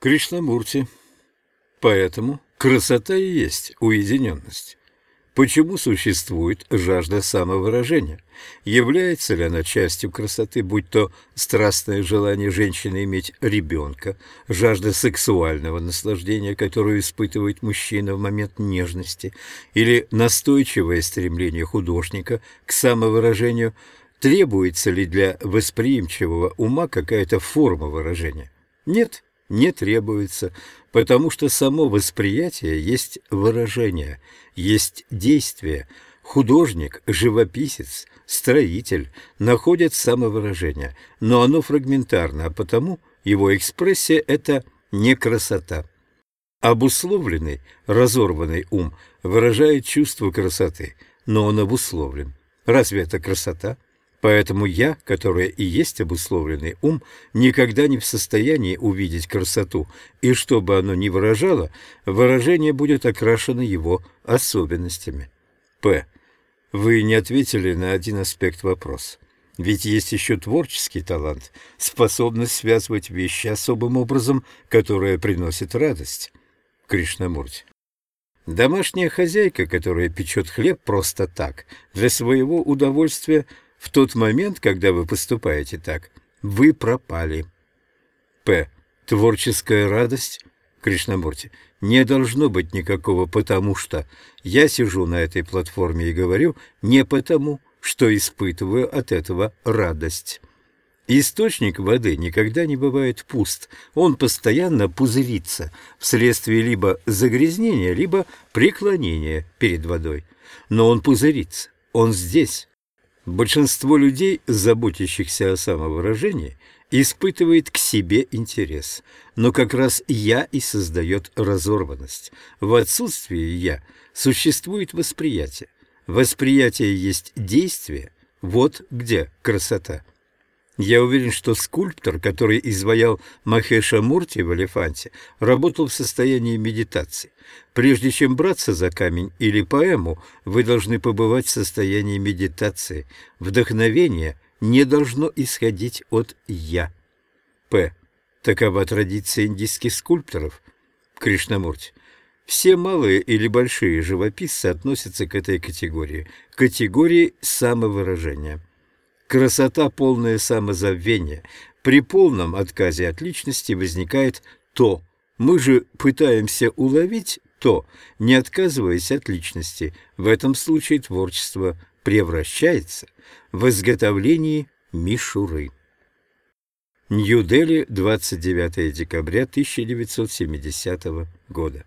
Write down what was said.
Кришнамурти. Поэтому красота и есть уединенность. Почему существует жажда самовыражения? Является ли она частью красоты, будь то страстное желание женщины иметь ребенка, жажда сексуального наслаждения, которую испытывает мужчина в момент нежности, или настойчивое стремление художника к самовыражению, требуется ли для восприимчивого ума какая-то форма выражения? Нет не требуется, потому что само восприятие есть выражение, есть действие. Художник, живописец, строитель находят самовыражение, но оно фрагментарно, а потому его экспрессия – это не красота. Обусловленный, разорванный ум выражает чувство красоты, но он обусловлен. Разве это красота? Поэтому я, которая и есть обусловленный ум, никогда не в состоянии увидеть красоту, и что бы оно ни выражало, выражение будет окрашено его особенностями. П. Вы не ответили на один аспект вопроса. Ведь есть еще творческий талант, способность связывать вещи особым образом, которая приносит радость. Кришнамурти. Домашняя хозяйка, которая печет хлеб просто так, для своего удовольствия, в тот момент, когда вы поступаете так, вы пропали. П. Творческая радость. Кришнамурти. Не должно быть никакого «потому что». Я сижу на этой платформе и говорю не потому, что испытываю от этого радость. Источник воды никогда не бывает пуст, он постоянно пузырится вследствие либо загрязнения, либо преклонения перед водой. Но он пузырится, он здесь, Большинство людей, заботящихся о самовыражении, испытывает к себе интерес, но как раз «я» и создает разорванность. В отсутствии «я» существует восприятие. Восприятие есть действие, вот где красота. Я уверен, что скульптор, который изваял Махеша Мурти в «Элефанте», работал в состоянии медитации. Прежде чем браться за камень или поэму, вы должны побывать в состоянии медитации. Вдохновение не должно исходить от «я». П. Такова традиция индийских скульпторов. Кришнамурти. Все малые или большие живописцы относятся к этой категории, категории самовыражения. Красота – полное самозабвение. При полном отказе от личности возникает то. Мы же пытаемся уловить то, не отказываясь от личности. В этом случае творчество превращается в изготовление мишуры. Нью-Дели, 29 декабря 1970 года.